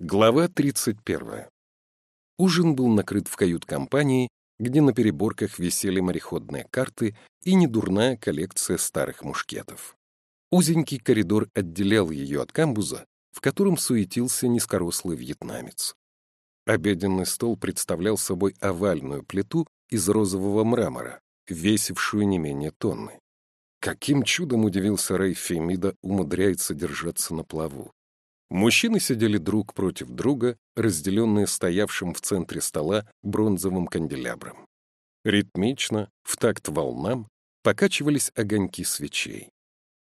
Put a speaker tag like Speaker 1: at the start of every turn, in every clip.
Speaker 1: Глава 31. Ужин был накрыт в кают-компании, где на переборках висели мореходные карты и недурная коллекция старых мушкетов. Узенький коридор отделял ее от камбуза, в котором суетился низкорослый вьетнамец. Обеденный стол представлял собой овальную плиту из розового мрамора, весившую не менее тонны. Каким чудом, удивился Рэй Фемида, умудряется держаться на плаву. Мужчины сидели друг против друга, разделенные стоявшим в центре стола бронзовым канделябром. Ритмично, в такт волнам, покачивались огоньки свечей.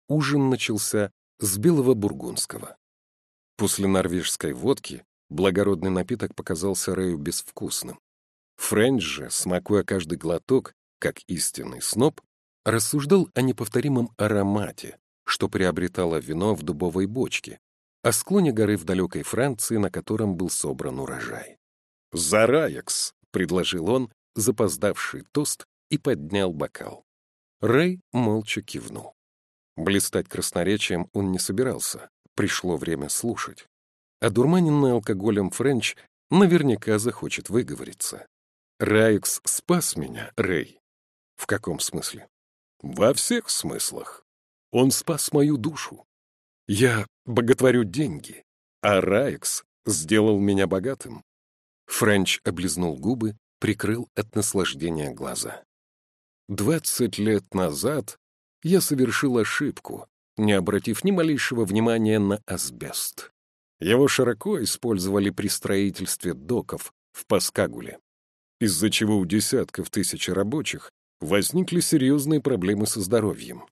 Speaker 1: Ужин начался с белого бургундского. После норвежской водки благородный напиток показался Рэю безвкусным. Френч же, смакуя каждый глоток, как истинный сноб, рассуждал о неповторимом аромате, что приобретало вино в дубовой бочке, о склоне горы в далекой Франции, на котором был собран урожай. «Зараекс!» — предложил он, запоздавший тост, и поднял бокал. Рэй молча кивнул. Блистать красноречием он не собирался, пришло время слушать. Одурманенный алкоголем Френч наверняка захочет выговориться. «Райкс спас меня, Рэй». «В каком смысле?» Во всех смыслах. Он спас мою душу. Я боготворю деньги, а Райкс сделал меня богатым. Френч облизнул губы, прикрыл от наслаждения глаза. Двадцать лет назад я совершил ошибку, не обратив ни малейшего внимания на асбест. Его широко использовали при строительстве доков в Паскагуле, из-за чего у десятков тысяч рабочих возникли серьезные проблемы со здоровьем.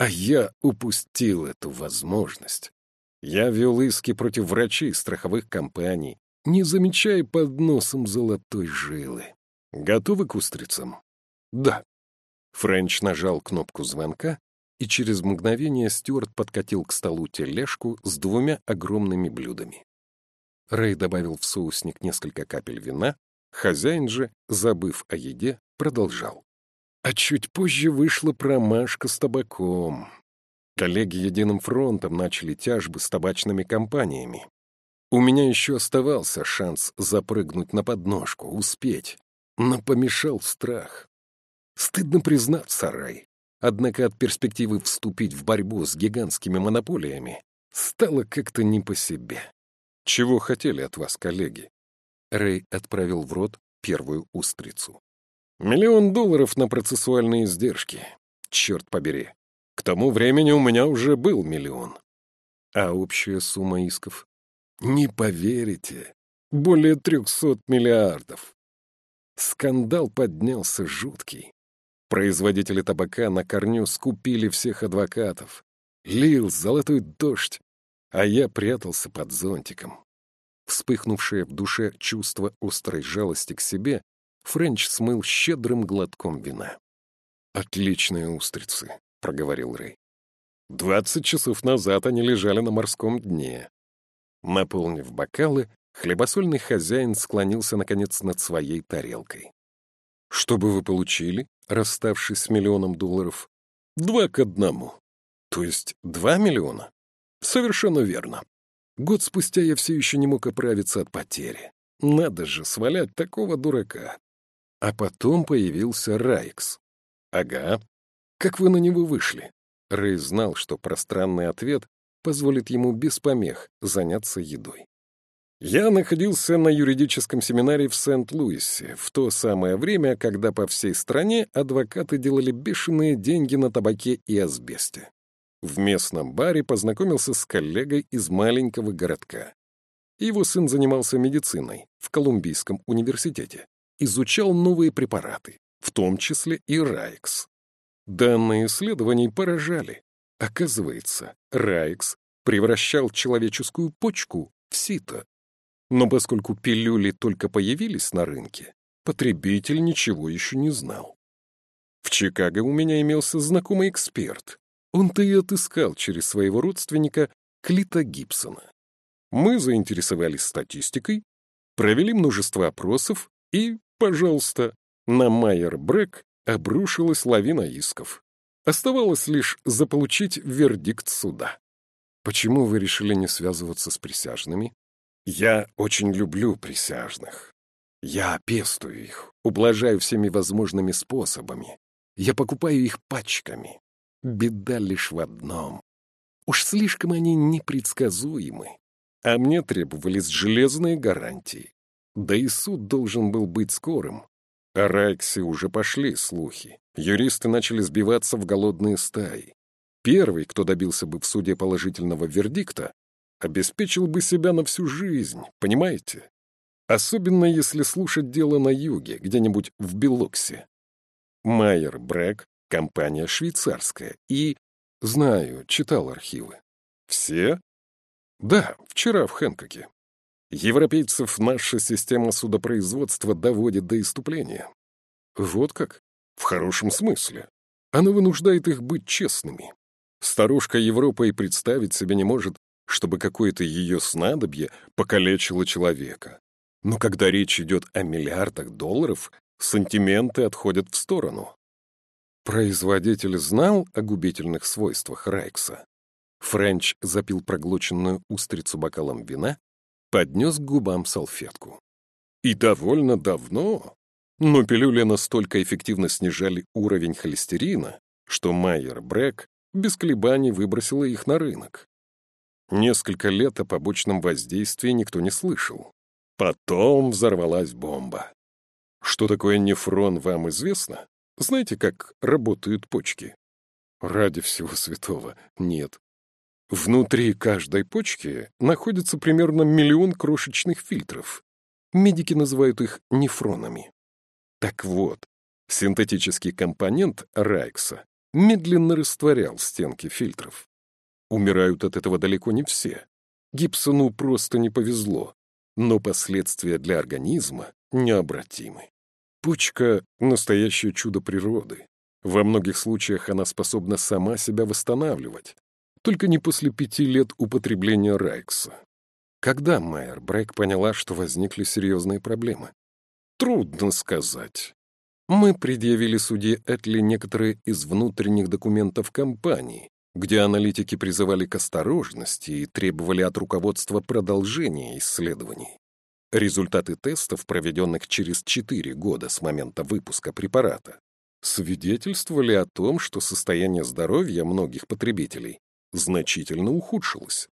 Speaker 1: А я упустил эту возможность. Я вел иски против врачей страховых компаний, не замечая под носом золотой жилы. Готовы к устрицам? Да. Френч нажал кнопку звонка, и через мгновение Стюарт подкатил к столу тележку с двумя огромными блюдами. Рэй добавил в соусник несколько капель вина, хозяин же, забыв о еде, продолжал. А чуть позже вышла промашка с табаком. Коллеги единым фронтом начали тяжбы с табачными компаниями. У меня еще оставался шанс запрыгнуть на подножку, успеть, но помешал страх. Стыдно признаться, Рай. Однако от перспективы вступить в борьбу с гигантскими монополиями стало как-то не по себе. Чего хотели от вас коллеги? Рэй отправил в рот первую устрицу. Миллион долларов на процессуальные издержки. Черт побери. К тому времени у меня уже был миллион. А общая сумма исков? Не поверите. Более трехсот миллиардов. Скандал поднялся жуткий. Производители табака на корню скупили всех адвокатов. Лил золотой дождь, а я прятался под зонтиком. Вспыхнувшее в душе чувство острой жалости к себе Френч смыл щедрым глотком вина. «Отличные устрицы», — проговорил Рэй. «Двадцать часов назад они лежали на морском дне». Наполнив бокалы, хлебосольный хозяин склонился, наконец, над своей тарелкой. «Что бы вы получили, расставшись с миллионом долларов?» «Два к одному». «То есть два миллиона?» «Совершенно верно. Год спустя я все еще не мог оправиться от потери. Надо же свалять такого дурака. А потом появился Райкс. «Ага. Как вы на него вышли?» Рэй знал, что пространный ответ позволит ему без помех заняться едой. Я находился на юридическом семинаре в Сент-Луисе в то самое время, когда по всей стране адвокаты делали бешеные деньги на табаке и асбесте. В местном баре познакомился с коллегой из маленького городка. Его сын занимался медициной в Колумбийском университете изучал новые препараты, в том числе и Райкс. Данные исследований поражали. Оказывается, Райкс превращал человеческую почку в сито. Но поскольку пилюли только появились на рынке, потребитель ничего еще не знал. В Чикаго у меня имелся знакомый эксперт. Он-то и отыскал через своего родственника Клита Гибсона. Мы заинтересовались статистикой, провели множество опросов и Пожалуйста, на Майер Брэк обрушилась лавина исков. Оставалось лишь заполучить вердикт суда. Почему вы решили не связываться с присяжными? Я очень люблю присяжных. Я пестую их, ублажаю всеми возможными способами. Я покупаю их пачками. Беда лишь в одном. Уж слишком они непредсказуемы. А мне требовались железные гарантии. Да и суд должен был быть скорым. О Райксе уже пошли слухи. Юристы начали сбиваться в голодные стаи. Первый, кто добился бы в суде положительного вердикта, обеспечил бы себя на всю жизнь, понимаете? Особенно если слушать дело на юге, где-нибудь в Белоксе. Майер Брэк, компания швейцарская, и... Знаю, читал архивы. Все? Да, вчера в Хэнкоке. Европейцев наша система судопроизводства доводит до иступления. Вот как? В хорошем смысле. Она вынуждает их быть честными. Старушка Европа и представить себе не может, чтобы какое-то ее снадобье покалечило человека. Но когда речь идет о миллиардах долларов, сантименты отходят в сторону. Производитель знал о губительных свойствах Райкса. Френч запил проглоченную устрицу бокалом вина, поднес к губам салфетку. И довольно давно. Но пилюли настолько эффективно снижали уровень холестерина, что Майер Брэк без колебаний выбросила их на рынок. Несколько лет о побочном воздействии никто не слышал. Потом взорвалась бомба. Что такое нефрон, вам известно? Знаете, как работают почки? Ради всего святого, нет. Внутри каждой почки находится примерно миллион крошечных фильтров. Медики называют их нефронами. Так вот, синтетический компонент Райкса медленно растворял стенки фильтров. Умирают от этого далеко не все. Гибсону просто не повезло, но последствия для организма необратимы. Почка — настоящее чудо природы. Во многих случаях она способна сама себя восстанавливать, только не после пяти лет употребления Райкса. Когда Майер Брэк поняла, что возникли серьезные проблемы? Трудно сказать. Мы предъявили судье Этли некоторые из внутренних документов компании, где аналитики призывали к осторожности и требовали от руководства продолжения исследований. Результаты тестов, проведенных через 4 года с момента выпуска препарата, свидетельствовали о том, что состояние здоровья многих потребителей значительно ухудшилось.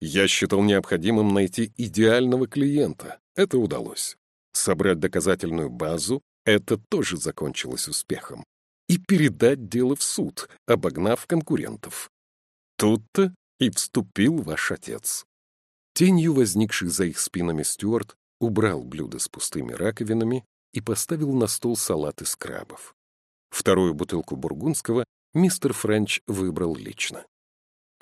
Speaker 1: Я считал необходимым найти идеального клиента. Это удалось. Собрать доказательную базу — это тоже закончилось успехом. И передать дело в суд, обогнав конкурентов. Тут-то и вступил ваш отец. Тенью, возникший за их спинами Стюарт, убрал блюдо с пустыми раковинами и поставил на стол салат из крабов. Вторую бутылку бургундского мистер Френч выбрал лично.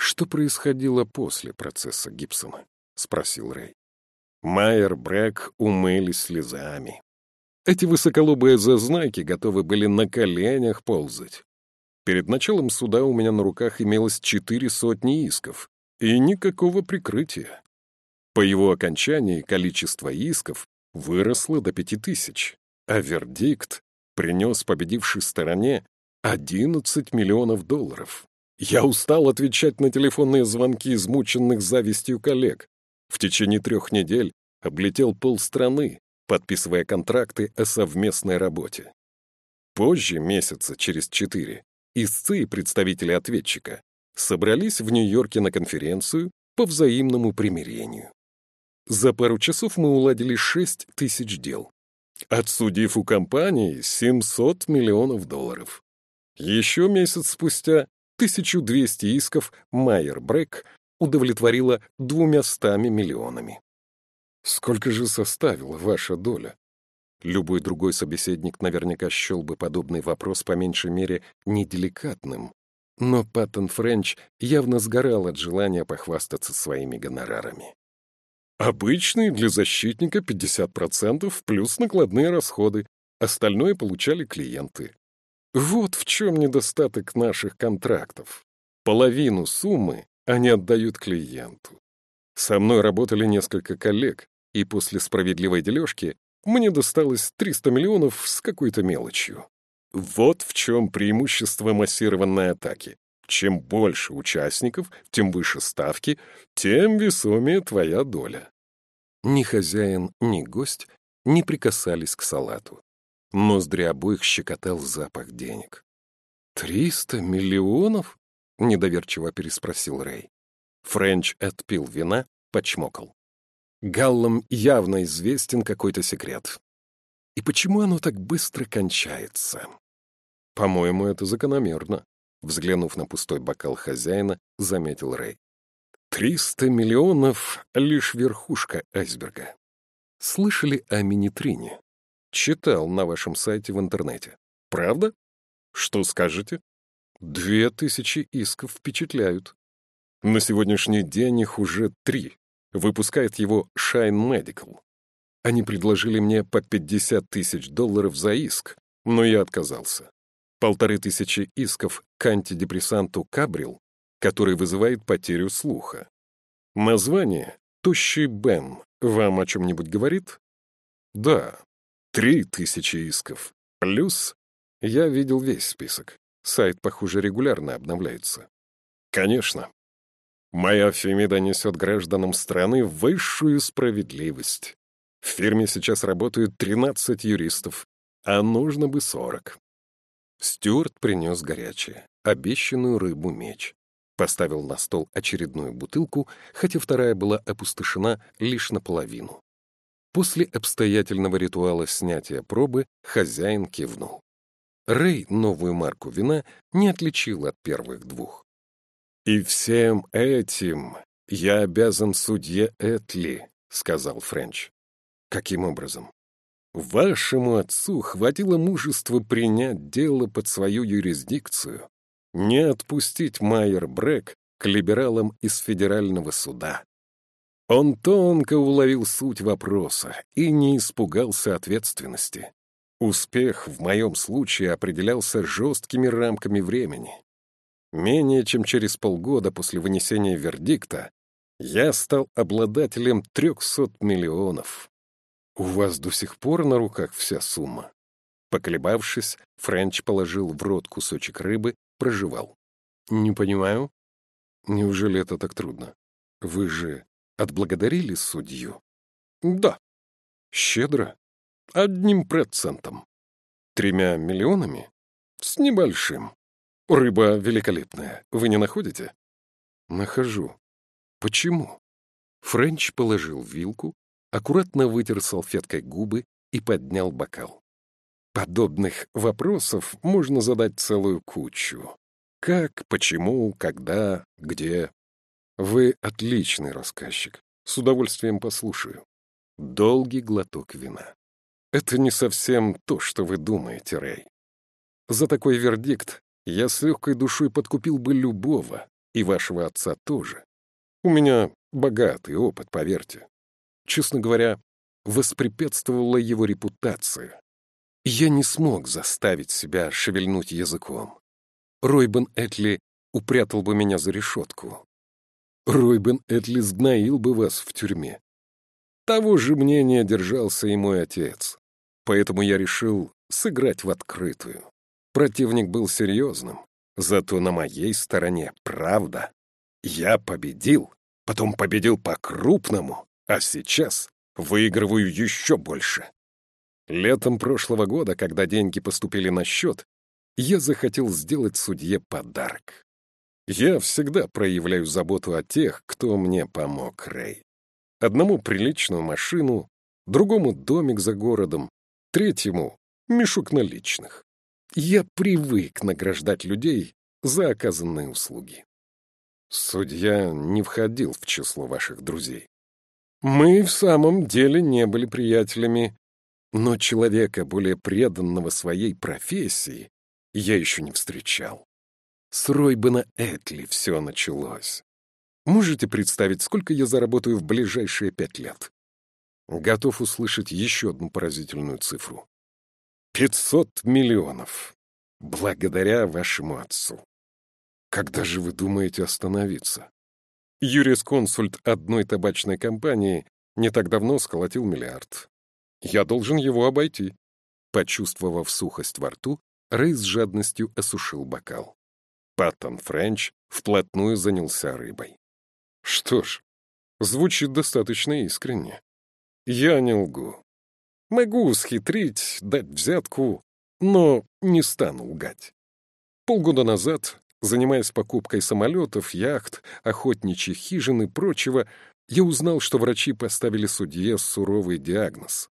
Speaker 1: «Что происходило после процесса Гибсона?» — спросил Рэй. Майер Брэк умылись слезами. Эти высоколобые зазнайки готовы были на коленях ползать. Перед началом суда у меня на руках имелось четыре сотни исков, и никакого прикрытия. По его окончании количество исков выросло до пяти тысяч, а вердикт принес победившей стороне 11 миллионов долларов. Я устал отвечать на телефонные звонки измученных завистью коллег. В течение трех недель облетел полстраны, подписывая контракты о совместной работе. Позже, месяца через четыре, истцы и представители ответчика собрались в Нью-Йорке на конференцию по взаимному примирению. За пару часов мы уладили шесть тысяч дел, отсудив у компании 700 миллионов долларов. Еще месяц спустя 1200 исков Майер Брэк удовлетворила двумястами миллионами. Сколько же составила ваша доля? Любой другой собеседник наверняка счел бы подобный вопрос по меньшей мере неделикатным. Но Паттон Френч явно сгорал от желания похвастаться своими гонорарами. Обычный для защитника 50% плюс накладные расходы. Остальное получали клиенты. Вот в чем недостаток наших контрактов. Половину суммы они отдают клиенту. Со мной работали несколько коллег, и после справедливой дележки мне досталось 300 миллионов с какой-то мелочью. Вот в чем преимущество массированной атаки. Чем больше участников, тем выше ставки, тем весомее твоя доля. Ни хозяин, ни гость не прикасались к салату. Ноздри обоих щекотал запах денег. «Триста миллионов?» — недоверчиво переспросил Рэй. Френч отпил вина, почмокал. Галлам явно известен какой-то секрет. И почему оно так быстро кончается? По-моему, это закономерно. Взглянув на пустой бокал хозяина, заметил Рэй. Триста миллионов — лишь верхушка айсберга. Слышали о мини-трине? Читал на вашем сайте в интернете. Правда? Что скажете? Две тысячи исков впечатляют. На сегодняшний день их уже три. Выпускает его Shine Medical. Они предложили мне по 50 тысяч долларов за иск, но я отказался. Полторы тысячи исков к антидепрессанту Кабрил, который вызывает потерю слуха. Название «Тощий Бен» вам о чем-нибудь говорит? Да, три тысячи исков. Плюс я видел весь список. Сайт, похоже, регулярно обновляется. Конечно. Моя Фемида несет гражданам страны высшую справедливость. В фирме сейчас работают 13 юристов, а нужно бы 40. Стюарт принес горячее, обещанную рыбу-меч. Поставил на стол очередную бутылку, хотя вторая была опустошена лишь наполовину. После обстоятельного ритуала снятия пробы хозяин кивнул. Рэй новую марку вина не отличил от первых двух. «И всем этим я обязан судье Этли», — сказал Френч. Каким образом? Вашему отцу хватило мужества принять дело под свою юрисдикцию, не отпустить Майер Брэк к либералам из федерального суда. Он тонко уловил суть вопроса и не испугался ответственности. Успех в моем случае определялся жесткими рамками времени. Менее чем через полгода после вынесения вердикта я стал обладателем 300 миллионов. «У вас до сих пор на руках вся сумма?» Поколебавшись, Френч положил в рот кусочек рыбы, проживал. «Не понимаю. Неужели это так трудно? Вы же отблагодарили судью?» «Да». «Щедро? Одним процентом. Тремя миллионами? С небольшим. Рыба великолепная, вы не находите?» «Нахожу. Почему?» Френч положил вилку, аккуратно вытер салфеткой губы и поднял бокал. Подобных вопросов можно задать целую кучу. Как, почему, когда, где. Вы отличный рассказчик. С удовольствием послушаю. Долгий глоток вина. Это не совсем то, что вы думаете, Рэй. За такой вердикт я с легкой душой подкупил бы любого, и вашего отца тоже. У меня богатый опыт, поверьте честно говоря, воспрепятствовала его репутация. Я не смог заставить себя шевельнуть языком. Ройбен Этли упрятал бы меня за решетку. Ройбен Этли сгноил бы вас в тюрьме. Того же мнения держался и мой отец. Поэтому я решил сыграть в открытую. Противник был серьезным, зато на моей стороне правда. Я победил, потом победил по-крупному, а сейчас выигрываю еще больше. Летом прошлого года, когда деньги поступили на счет, я захотел сделать судье подарок. Я всегда проявляю заботу о тех, кто мне помог, Рэй. Одному приличную машину, другому домик за городом, третьему — мешок наличных. Я привык награждать людей за оказанные услуги. Судья не входил в число ваших друзей. Мы в самом деле не были приятелями, но человека, более преданного своей профессии, я еще не встречал. С Ройбена Этли все началось. Можете представить, сколько я заработаю в ближайшие пять лет? Готов услышать еще одну поразительную цифру. Пятьсот миллионов. Благодаря вашему отцу. Когда же вы думаете остановиться? Юрисконсульт одной табачной компании не так давно сколотил миллиард. Я должен его обойти. Почувствовав сухость во рту, Рэй с жадностью осушил бокал. Паттон Френч вплотную занялся рыбой. Что ж, звучит достаточно искренне. Я не лгу. Могу схитрить, дать взятку, но не стану лгать. Полгода назад, занимаясь покупкой самолетов, яхт, охотничьих хижин и прочего, я узнал, что врачи поставили судье суровый диагноз.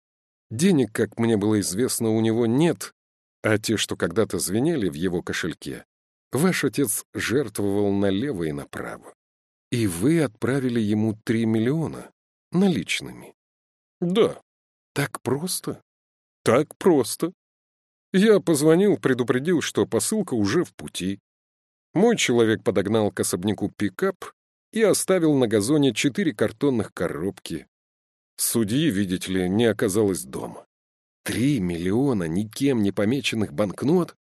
Speaker 1: Денег, как мне было известно, у него нет, а те, что когда-то звенели в его кошельке, ваш отец жертвовал налево и направо. И вы отправили ему три миллиона наличными. Да, так просто. Так просто. Я позвонил, предупредил, что посылка уже в пути. Мой человек подогнал к особняку пикап и оставил на газоне четыре картонных коробки. Судьи, видите ли, не оказалось дома. Три миллиона никем не помеченных банкнот?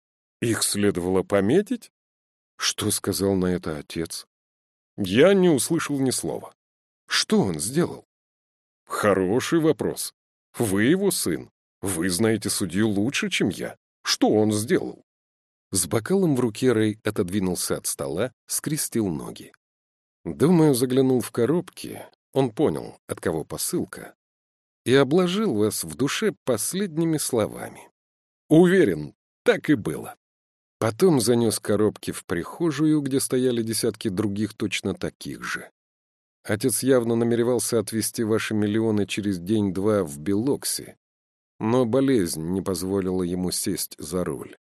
Speaker 1: Их следовало пометить? Что сказал на это отец? Я не услышал ни слова. Что он сделал? Хороший вопрос. Вы его сын. Вы знаете судью лучше, чем я. Что он сделал? С бокалом в руке Рэй отодвинулся от стола, скрестил ноги. Думаю, заглянул в коробки, он понял, от кого посылка, и обложил вас в душе последними словами. Уверен, так и было. Потом занес коробки в прихожую, где стояли десятки других точно таких же. Отец явно намеревался отвезти ваши миллионы через день-два в Белокси, но болезнь не позволила ему сесть за руль.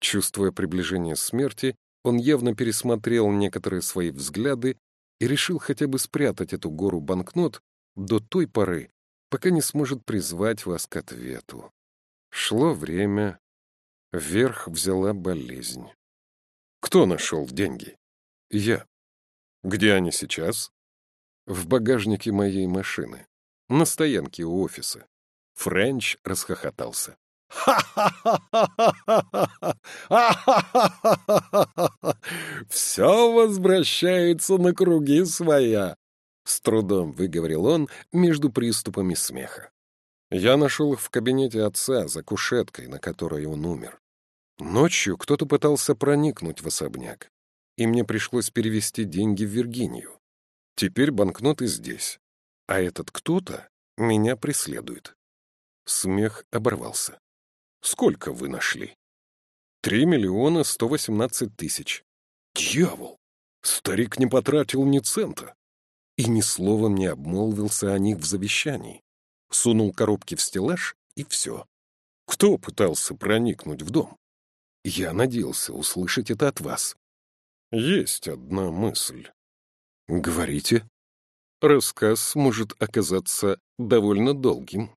Speaker 1: Чувствуя приближение смерти, он явно пересмотрел некоторые свои взгляды и решил хотя бы спрятать эту гору банкнот до той поры, пока не сможет призвать вас к ответу. Шло время, вверх взяла болезнь. Кто нашел деньги? Я. Где они сейчас? В багажнике моей машины. На стоянке у офиса. Френч расхохотался. Все возвращается на круги своя!» С трудом выговорил он между приступами смеха. Я нашел их в кабинете отца за кушеткой, на которой он умер. Ночью кто-то пытался проникнуть в особняк, и мне пришлось перевести деньги в Виргинию. Теперь банкноты здесь, а этот кто-то меня преследует. Смех оборвался. Сколько вы нашли? Три миллиона сто восемнадцать тысяч. Дьявол! Старик не потратил ни цента. И ни словом не обмолвился о них в завещании. Сунул коробки в стеллаж, и все. Кто пытался проникнуть в дом? Я надеялся услышать это от вас. Есть одна мысль. Говорите. Рассказ может оказаться довольно долгим.